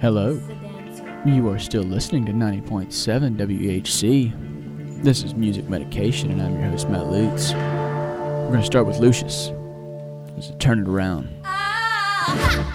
Hello. You are still listening to 90.7 WHC. This is Music Medication, and I'm your host, Matt Lutz. We're going to start with Lucius. Let's turn it around. Ah,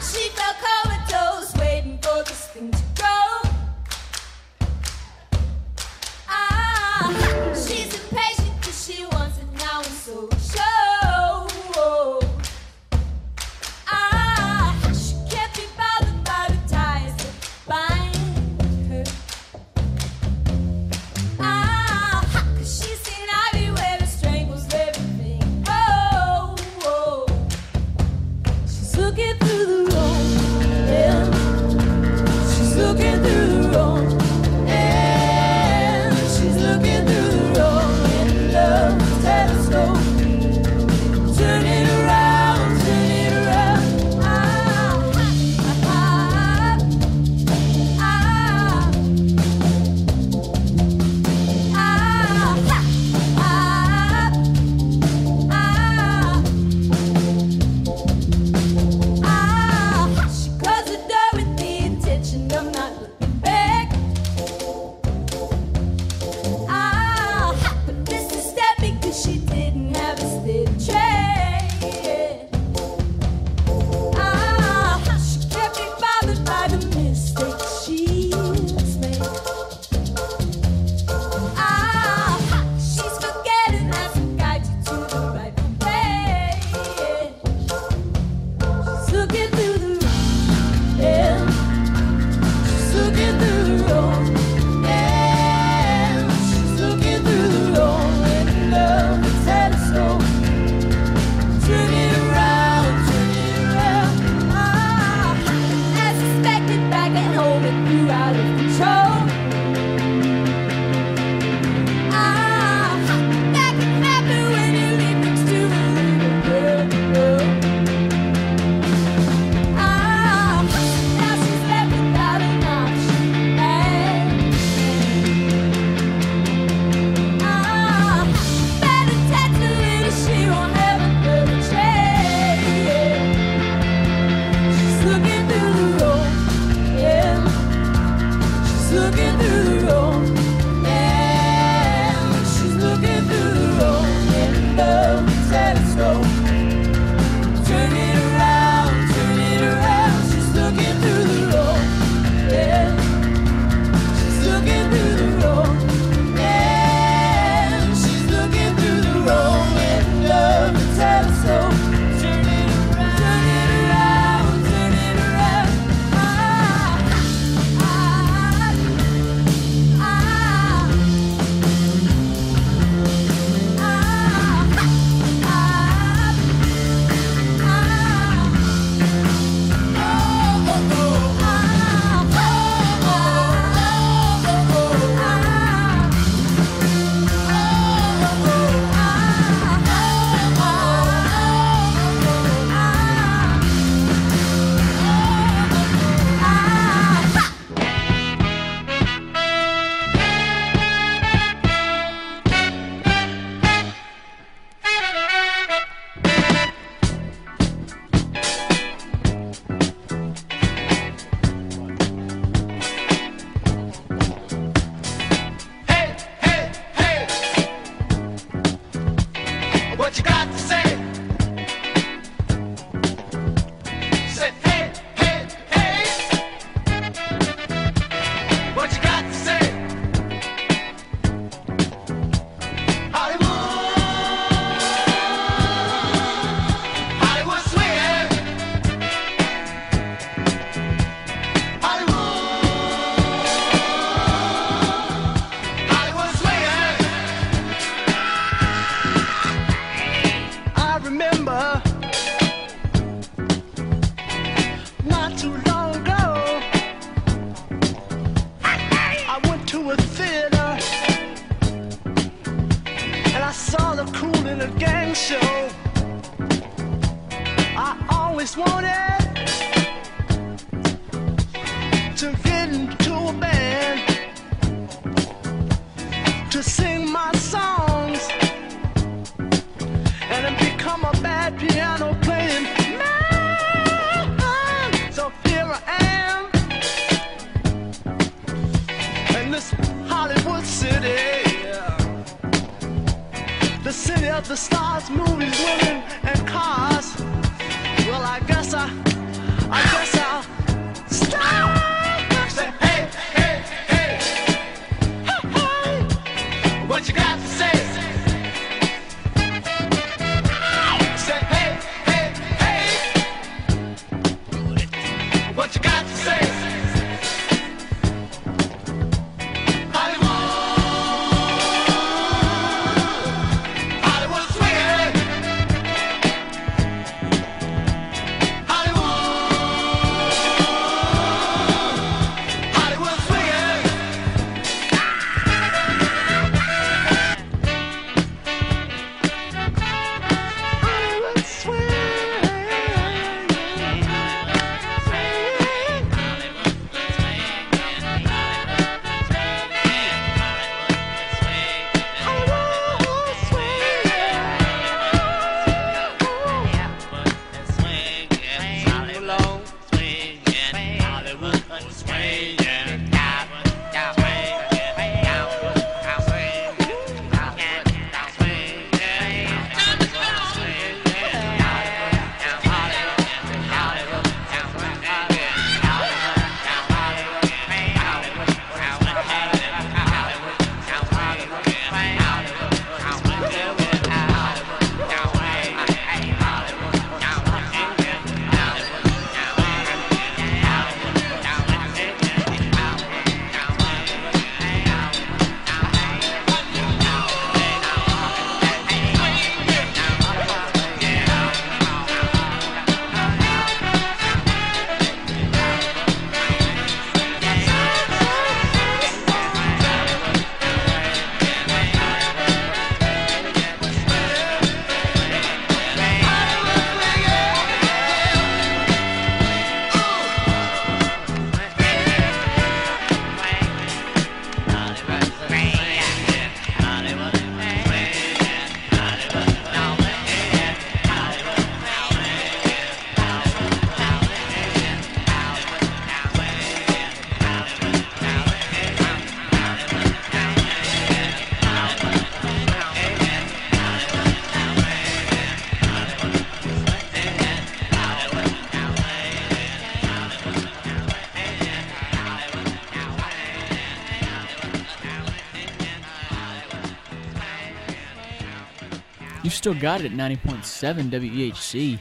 still got it at 90.7 WEHC.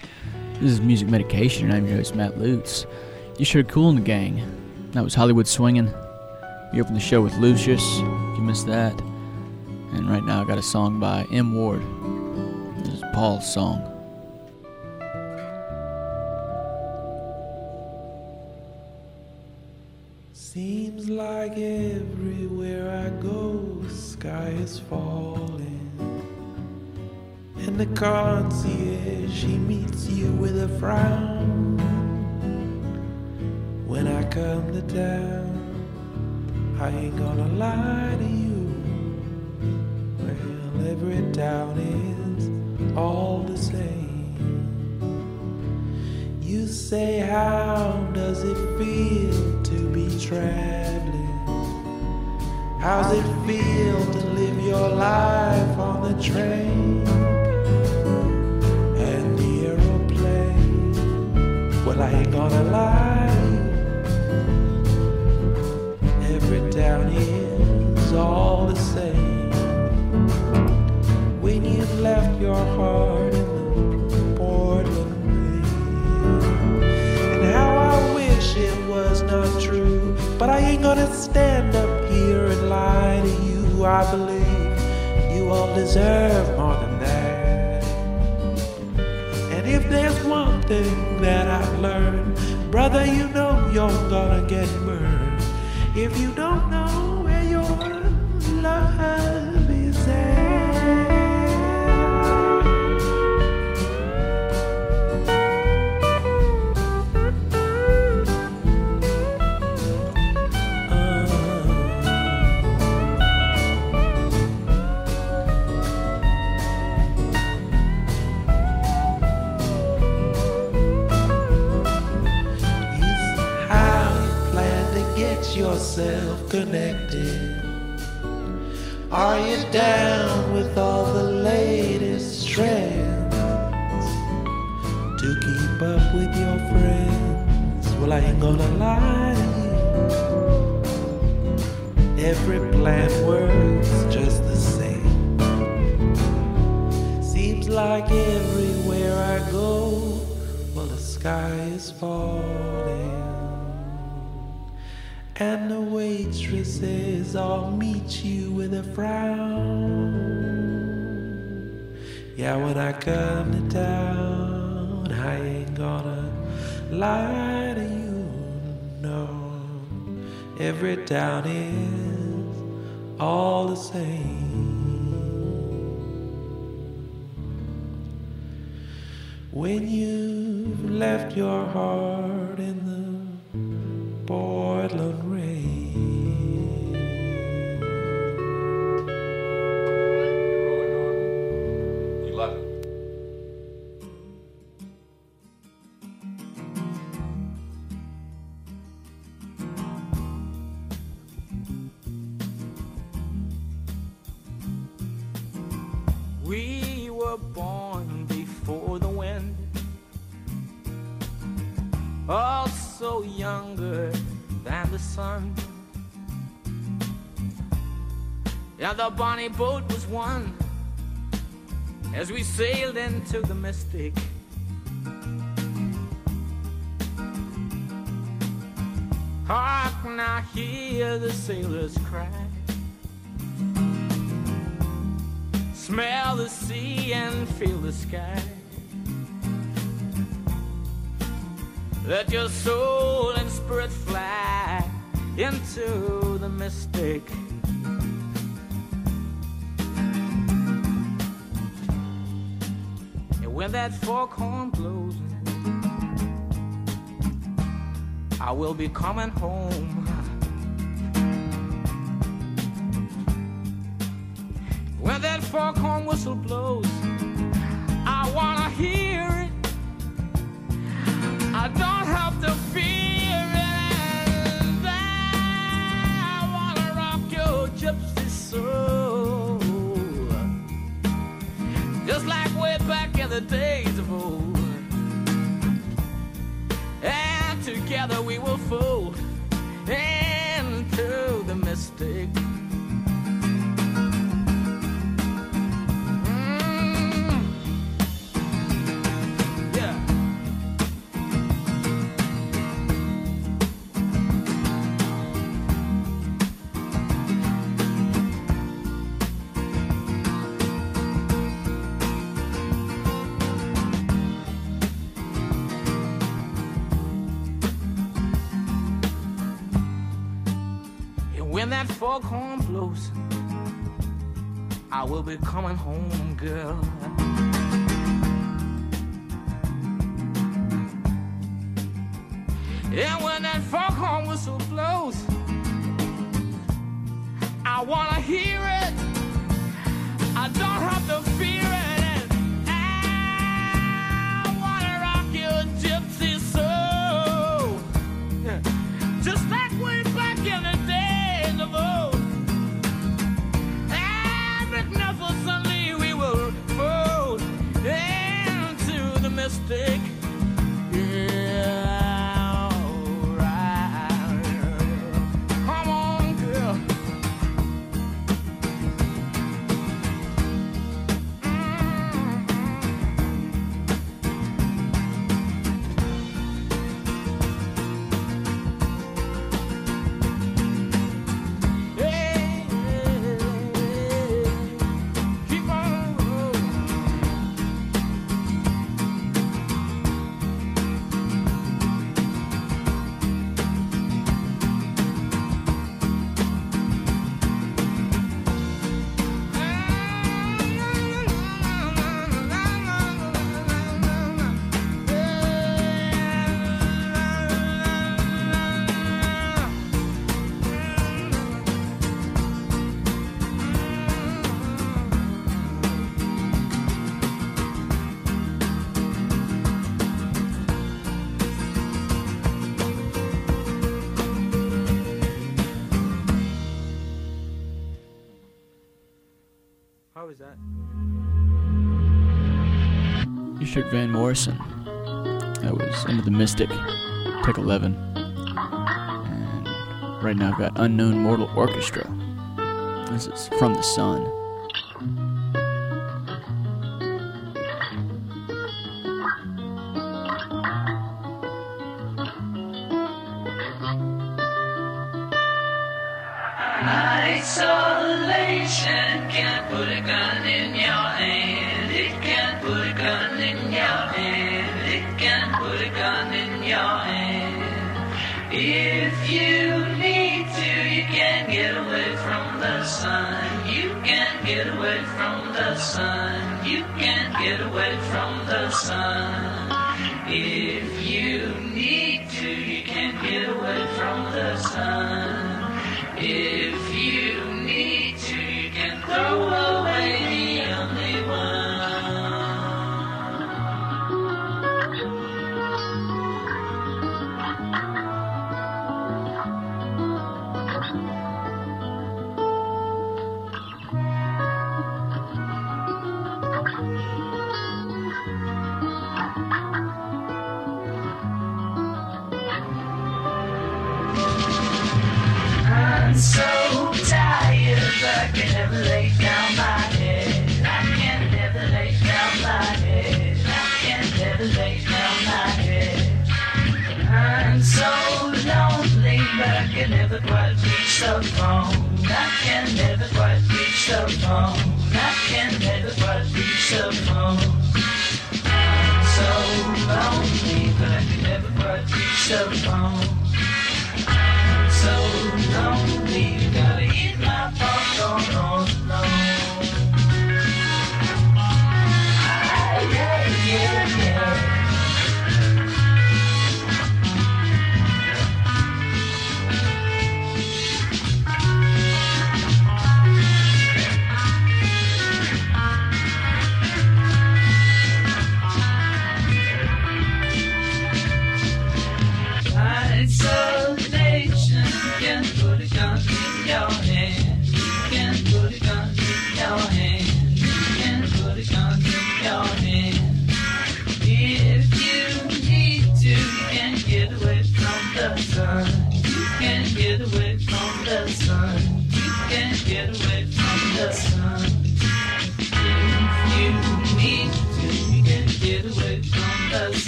This is Music Medication, and I'm your host, Matt Lutz. You sure Kool and the Gang. That was Hollywood Swinging. We opened the show with Lucius, if you missed that. And right now I got a song by M. Ward. This is Paul's song. Seems like everywhere I go, the sky is falling. And the concierge, she meets you with a frown. When I come to town, I ain't gonna lie to you. Well, every town is all the same. You say, How does it feel to be traveling? How's it feel to live your life on the train Well, I ain't gonna lie. Every town is all the same. When you left your heart in the Portland rain. And how I wish it was not true. But I ain't gonna stand up here and lie to you. I believe you all deserve more than thing that I've learned, brother, you know you're gonna get burned. If you don't know where your love is at. Yourself connected. Are you down with all the latest trends to keep up with your friends. Well, I ain't gonna lie. Every plan works just the same. Seems like everywhere I go, well, the sky is falling. And the waitresses all meet you with a frown. Yeah, when I come to town, I ain't gonna lie to you, no. Every town is all the same. When you've left your heart in the Portland rain. Bonnie boat was one as we sailed into the mystic. Hark now, hear the sailors cry. Smell the sea and feel the sky. Let your soul and spirit fly into the mystic. When that foghorn blows, I will be coming home. When that foghorn whistle blows, I wanna hear it. I don't have to fear it. I wanna rock your gypsy the days of old. Be coming home, girl. Richard Van Morrison. That was Into the Mystic, pick 11. And right now I've got Unknown Mortal Orchestra. This is From the Sun.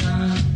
time.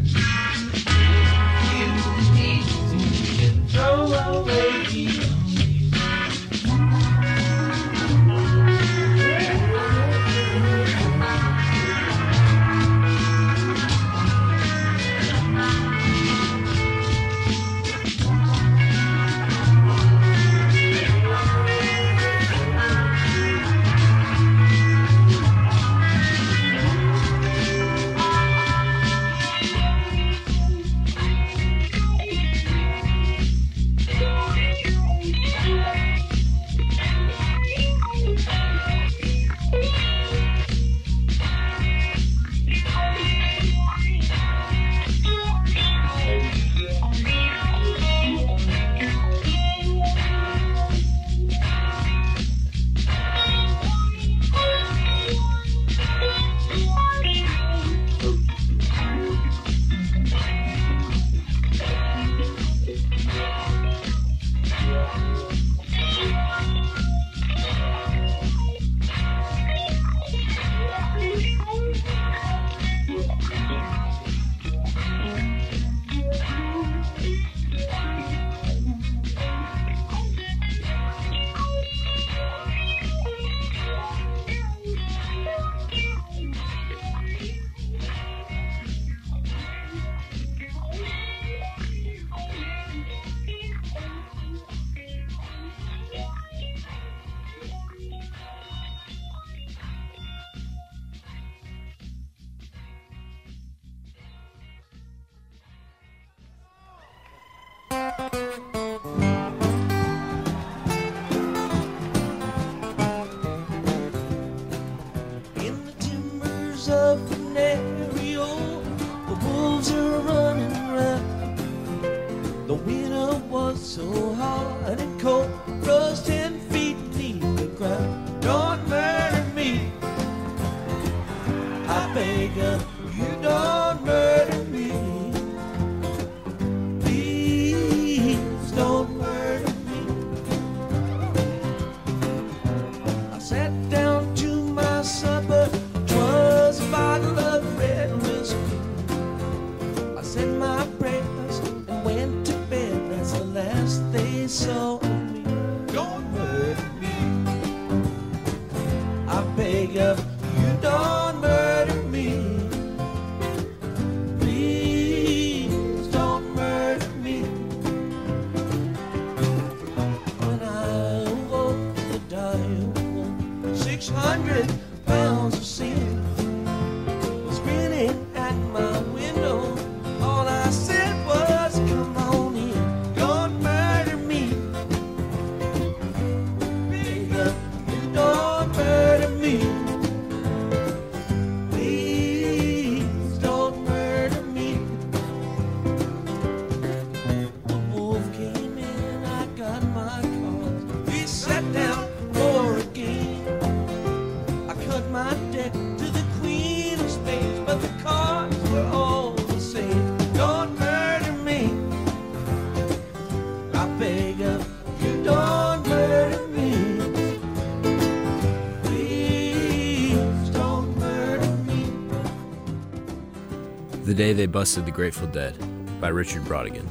The Day They Busted the Grateful Dead by Richard Brautigan.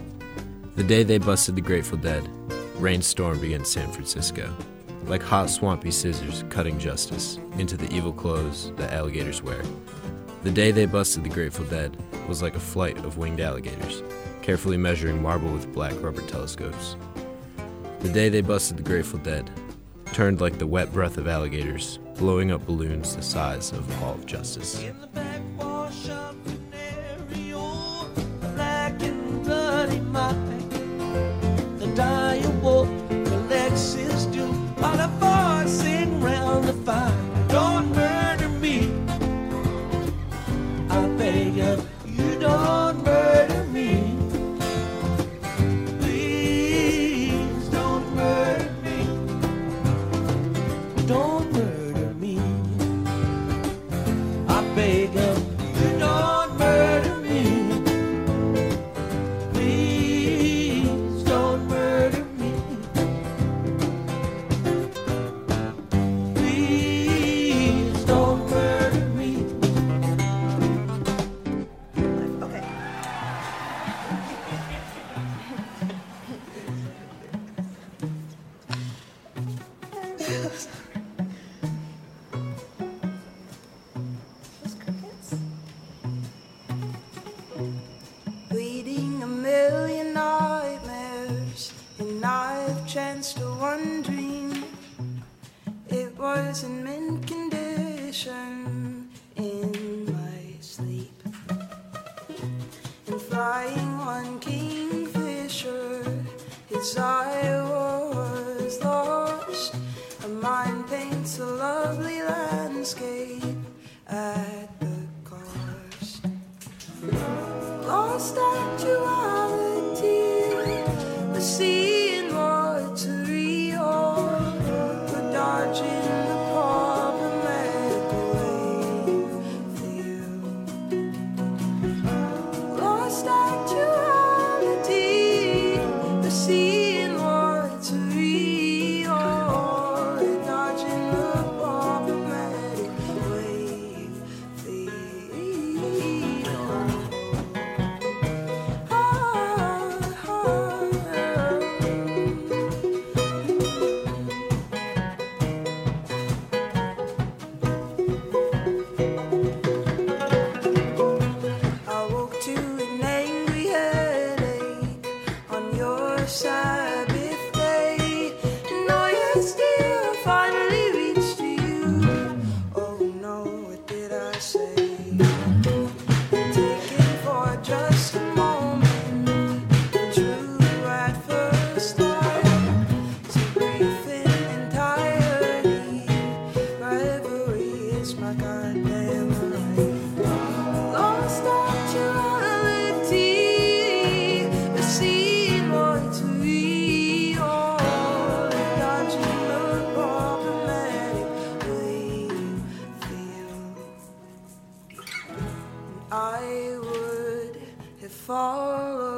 The day they busted the Grateful Dead, rainstorm began San Francisco, like hot swampy scissors cutting justice into the evil clothes that alligators wear. The day they busted the Grateful Dead was like a flight of winged alligators, carefully measuring marble with black rubber telescopes. The day they busted the Grateful Dead turned like the wet breath of alligators, blowing up balloons the size of the Hall of Justice. was in mint condition in my sleep. And flying one kingfisher, his eyes. I would have fallen.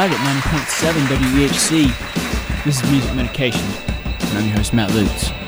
live at 90.7 WEHC. This is Music Medication, and I'm your host, Matt Lutz.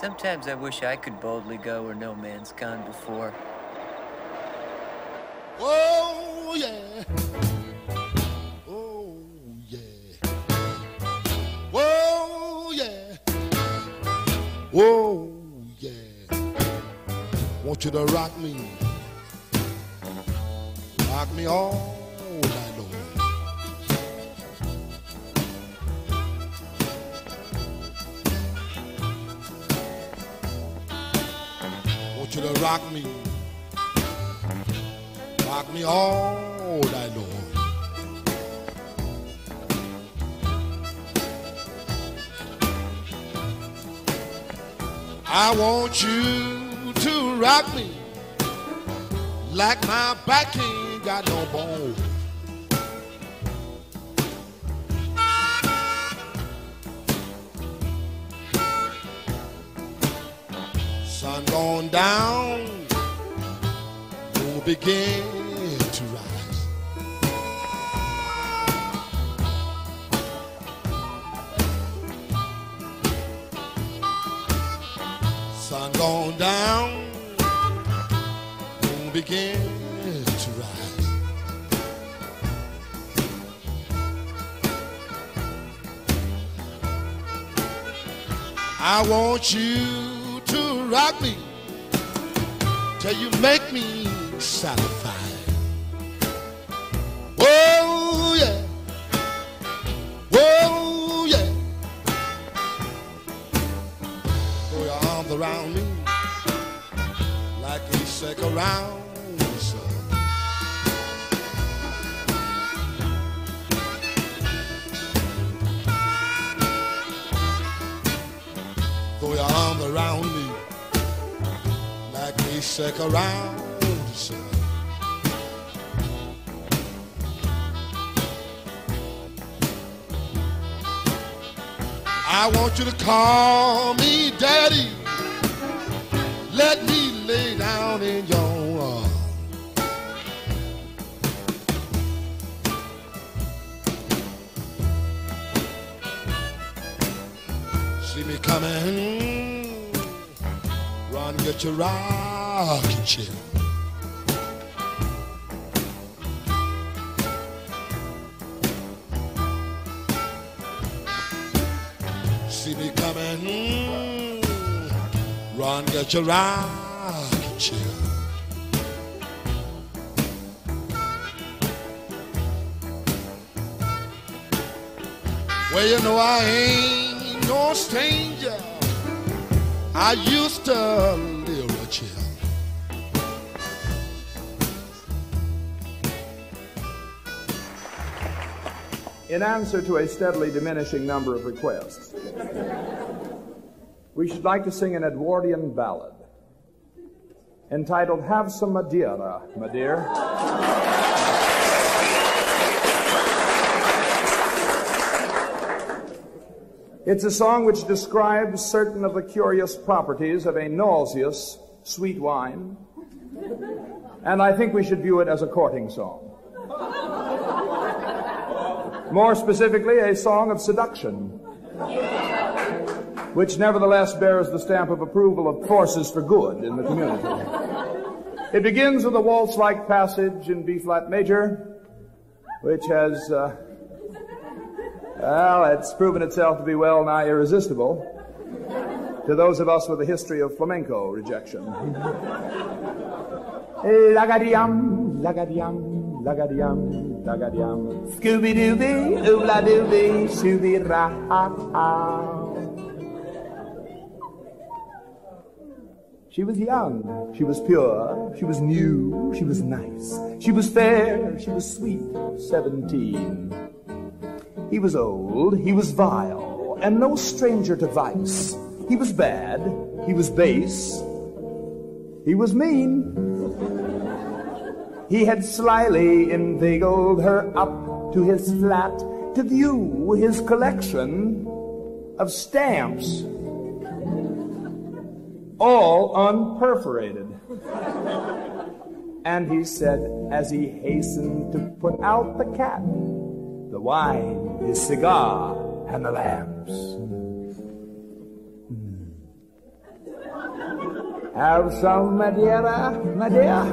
Sometimes I wish I could boldly go where no man's gone before. Begin to rise. I want you to rock me till you make me satisfied. Whoa, sick around sun. Throw your arms around me like a sick around sun. I want you to call me daddy. Let me lay down in your arms. See me coming, run get your rocking chair. See me coming, run get your rocking Well, you know I ain't no stranger. I used to live with you. In answer to a steadily diminishing number of requests, we should like to sing an Edwardian ballad entitled Have Some Madeira, my dear. It's a song which describes certain of the curious properties of a nauseous sweet wine, and I think we should view it as a courting song. More specifically, a song of seduction, which nevertheless bears the stamp of approval of forces for good in the community. It begins with a waltz like passage in B flat major, which has, uh, well, it's proven itself to be well nigh irresistible to those of us with a history of flamenco rejection. Lagadiam, lagadiam, lagadiam, lagadiam. Scooby Dooby, oobla dooby, shooby ra She was young, she was pure, she was new, she was nice, she was fair, she was sweet, seventeen. He was old, he was vile, and no stranger to vice. He was bad, he was base, he was mean. He had slyly inveigled her up to his flat to view his collection of stamps, all unperforated. And he said, as he hastened to put out the cat, the wine, his cigar, and the lamps. Hmm. Have some Madeira, Madeira?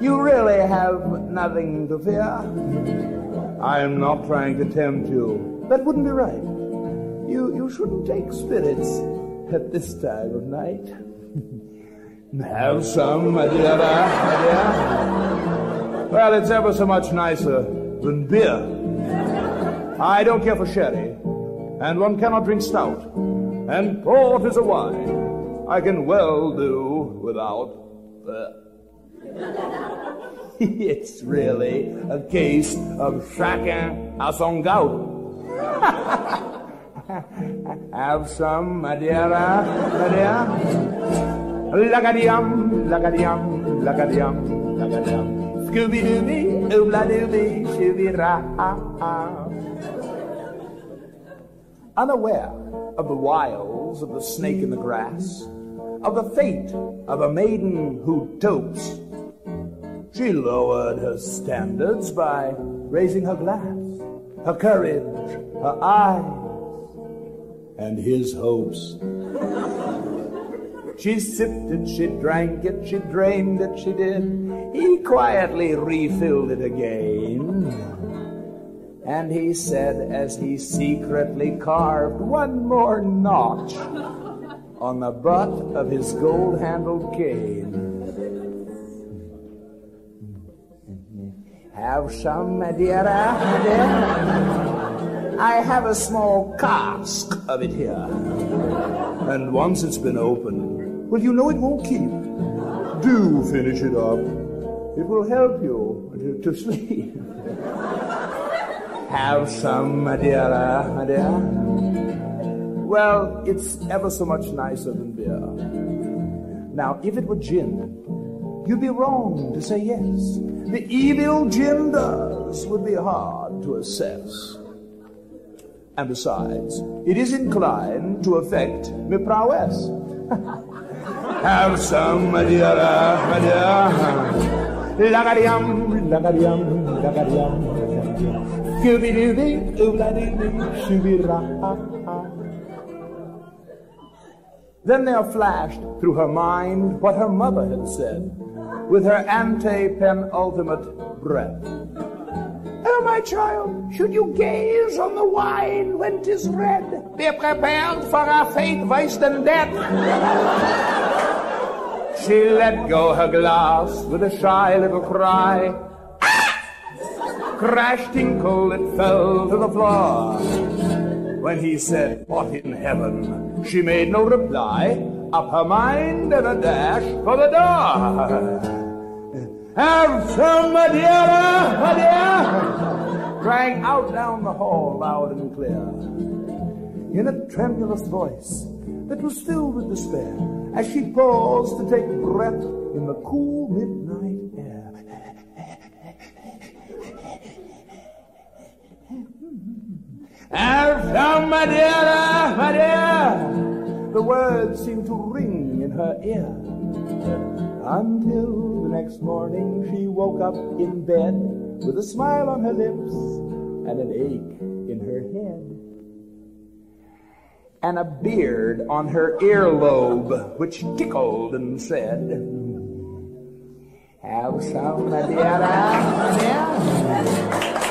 You really have nothing to fear. I am not trying to tempt you. That wouldn't be right. You, you shouldn't take spirits at this time of night. have some Madeira, Madeira? Well, it's ever so much nicer than beer. I don't care for sherry, and one cannot drink stout, and port is a wine I can well do without. Uh, it's really a case of chacun à son gout. Have some Madeira, Madeira. Lagadium, lagadium, lagadium, lagadium. Scooby Dooby, Unaware of the wiles of the snake in the grass, of the fate of a maiden who topes, she lowered her standards by raising her glass, her courage, her eyes, and his hopes. She sipped it, she drank it, she drained it, she did. He quietly refilled it again. And he said, as he secretly carved one more notch on the butt of his gold handled cane. Have some Madeira, eh, Madeira? I have a small cask of it here. And once it's been opened, well, you know it won't keep. Do finish it up. It will help you to, to sleep. Have some Madeira, Madeira? Well, it's ever so much nicer than beer. Now, if it were gin, you'd be wrong to say yes. The evil gin does would be hard to assess. And besides, it is inclined to affect me prowess. Have some Madeira, Scooby Dooby, shooby ra. Then there flashed through her mind what her mother had said with her ante penultimate breath. Oh, my child, should you gaze on the wine when 'tis red, be prepared for a fate worse than death. she let go her glass with a shy little cry. Crash tinkle, it fell to the floor. When he said, What in heaven? She made no reply. Up her mind and a dash for the door. Have some Madeira, Madeira! Rang out down the hall loud and clear. In a tremulous voice that was filled with despair as she paused to take breath in the cool midnight air. Have some Madeira, Madeira! The words seemed to ring in her ear. Until the next morning she woke up in bed with a smile on her lips and an ache in her head. And a beard on her earlobe which tickled and said, Have some Madeira, Madeira?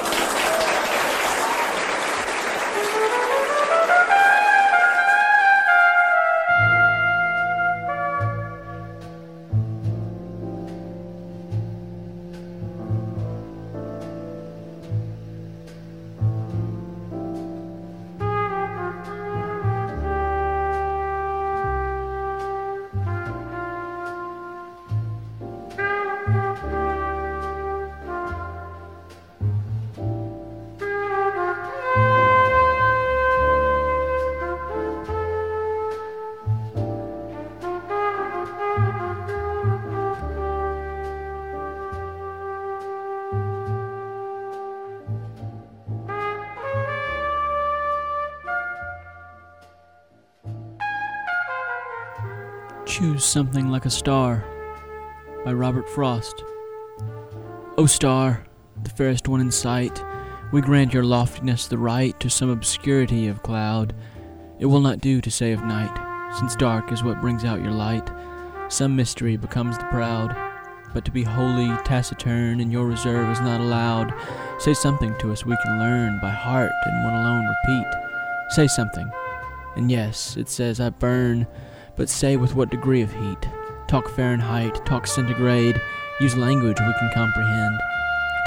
Something Like a Star by Robert Frost. O star, the fairest one in sight, we grant your loftiness the right to some obscurity of cloud. It will not do to say of night, since dark is what brings out your light. Some mystery becomes the proud, but to be wholly taciturn in your reserve is not allowed. Say something to us we can learn by heart and one alone repeat. Say something. And yes, it says I burn, but say with what degree of heat. Talk Fahrenheit, talk centigrade, use language we can comprehend.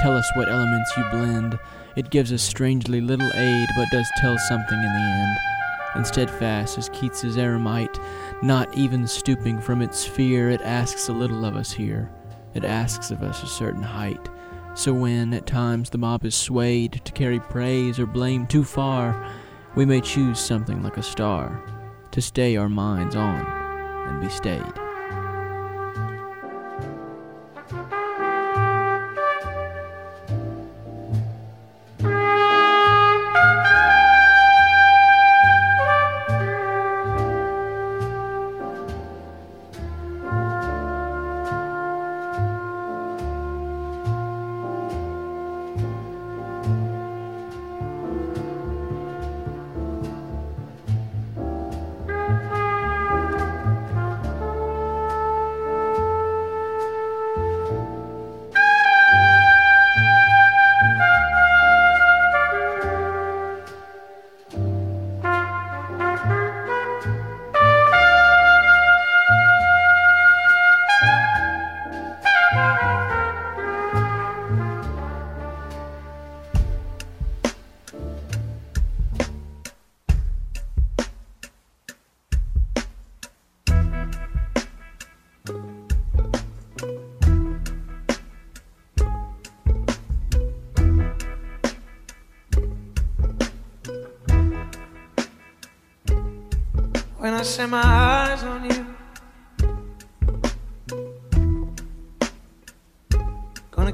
Tell us what elements you blend. It gives us strangely little aid, but does tell something in the end. And steadfast as Keats's eremite, not even stooping from its sphere, it asks a little of us here. It asks of us a certain height. So when, at times, the mob is swayed to carry praise or blame too far, we may choose something like a star to stay our minds on and be stayed.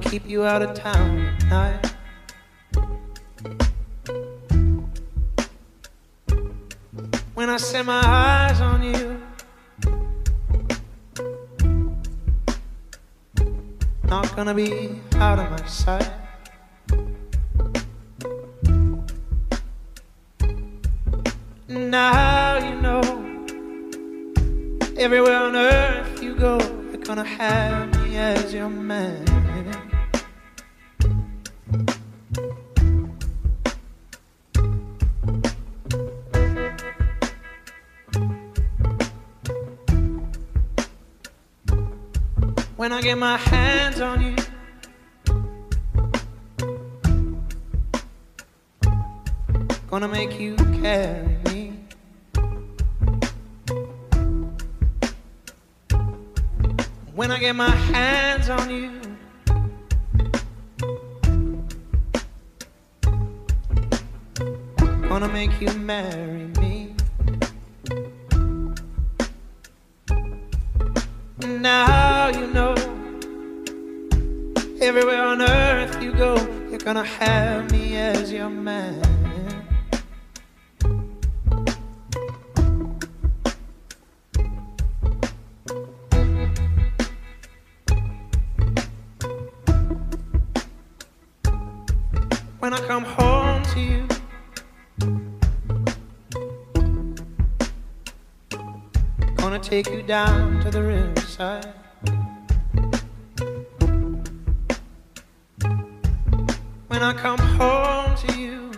Keep you out of town at night. When I set my eyes on you, not gonna be out of my sight. Now you know everywhere on earth you go, you're gonna have me as your man. When I get my hands on you, gonna make you carry me. When I get my hands on you, gonna make you marry gonna have me as your man. when I come home to you. Gonna take you down When I come home to you.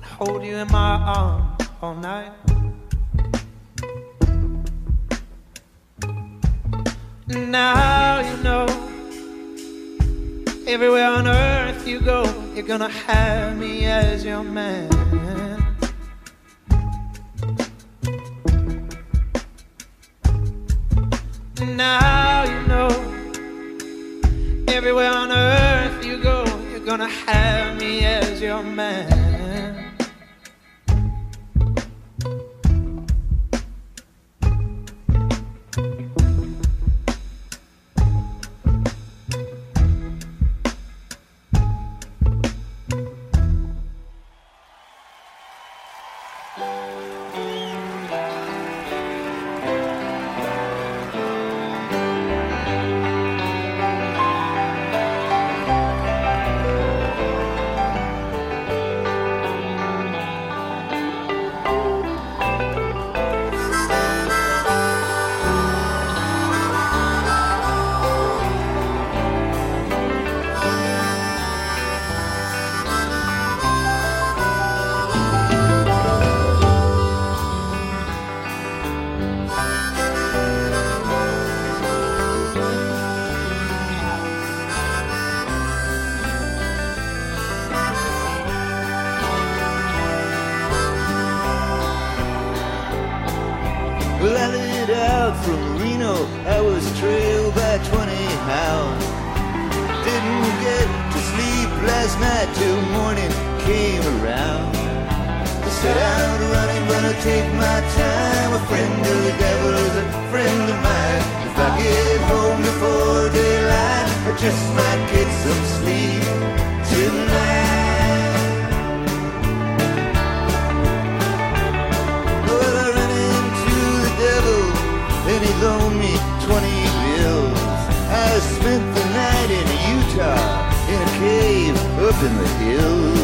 Hold you in my arms all night. Now you know everywhere on earth you go, you're gonna have me as your man. Came around. I set out running, gonna take my time. A friend of the devil is a friend of mine. If I get home before daylight, I just might get some sleep tonight. Well, I ran into the devil, and he loaned me 20 bills. I spent the night in Utah, in a cave up in the hills.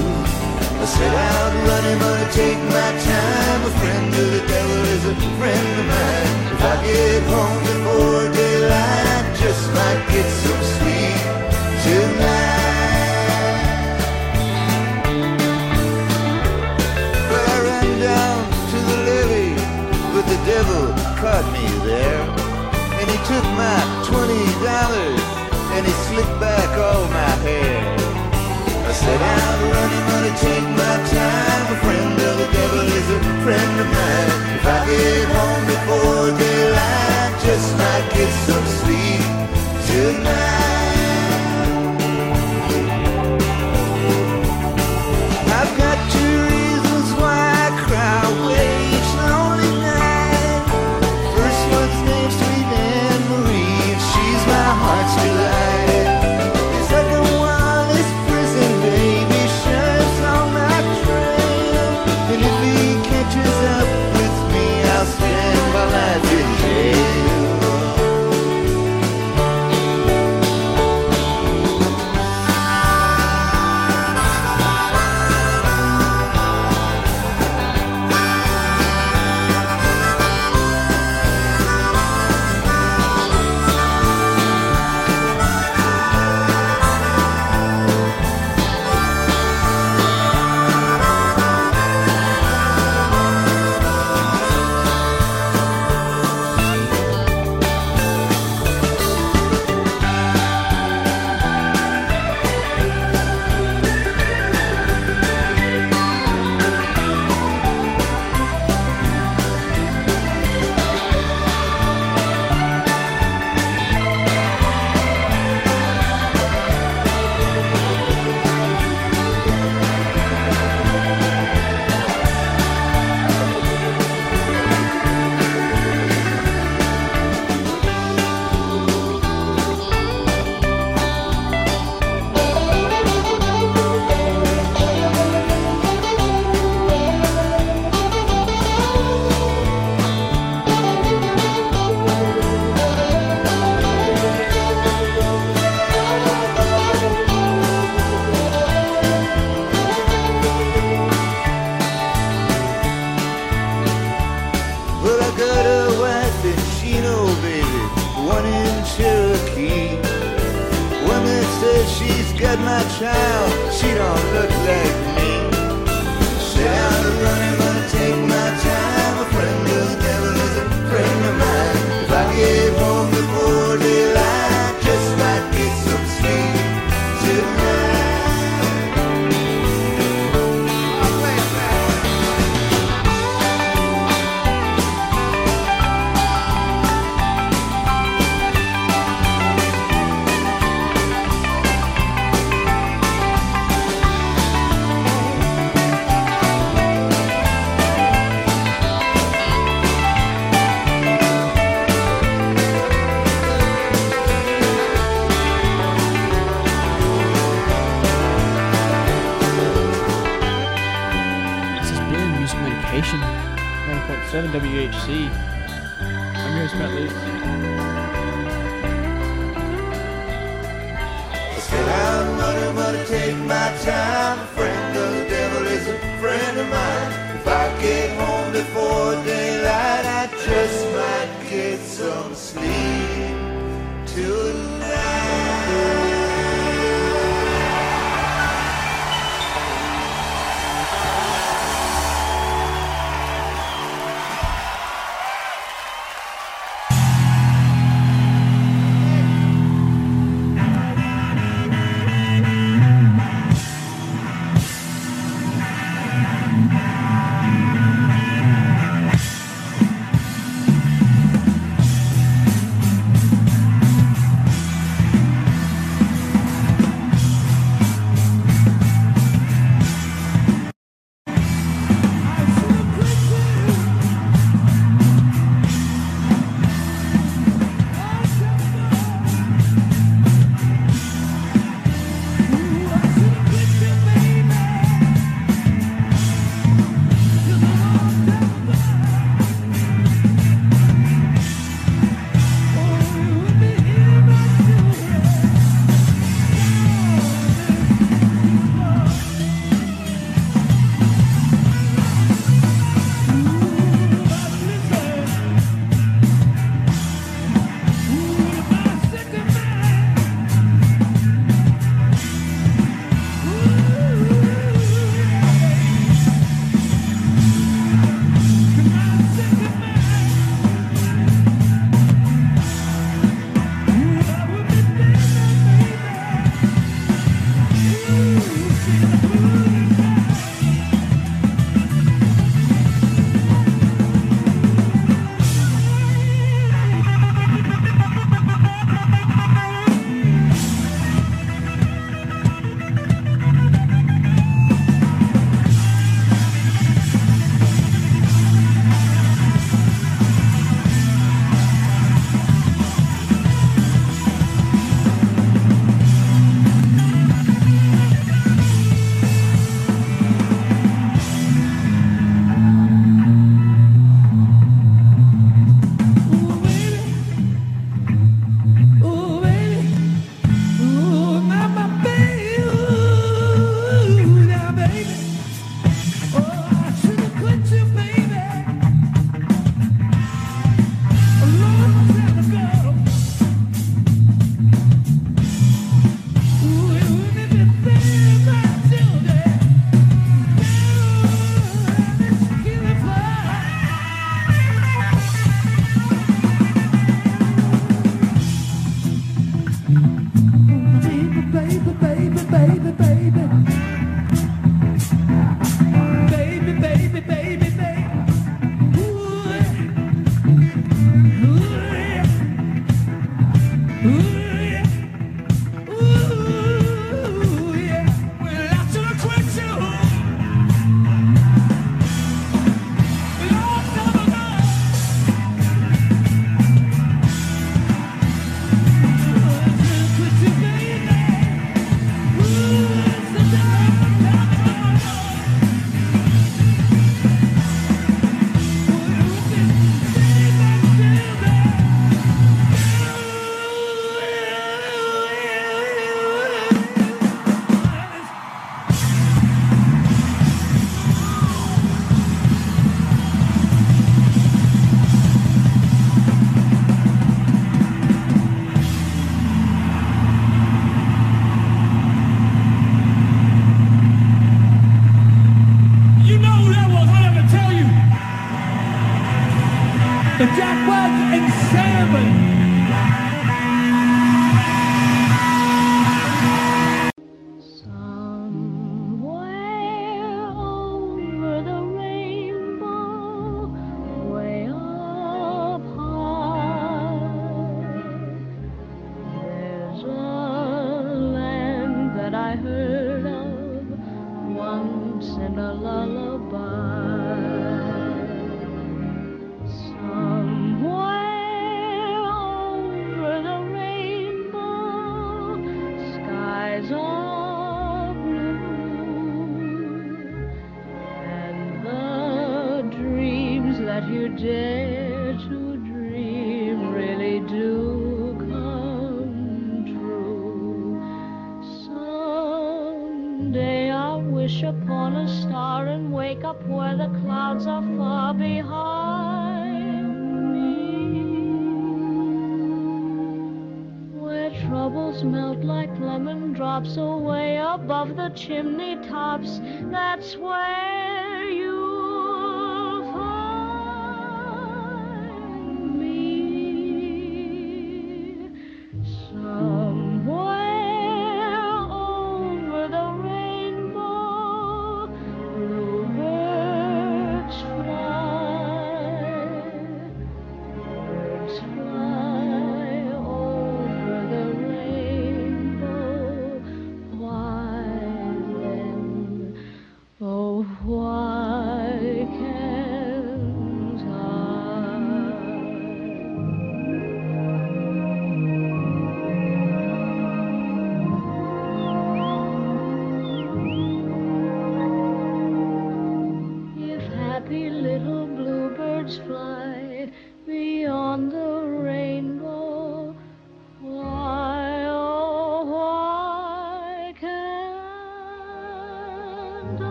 I set out running, gonna take my time. A friend of the devil is a friend of mine. If I get home before daylight, just might get some sleep tonight. But I ran down to the levee, but the devil caught me there. And he took my twenty dollars and he slicked back all my hair. Said I'm running, gonna take my time. A friend of the devil is a friend of mine. If I get home before daylight, just might get some sleep tonight. Chimney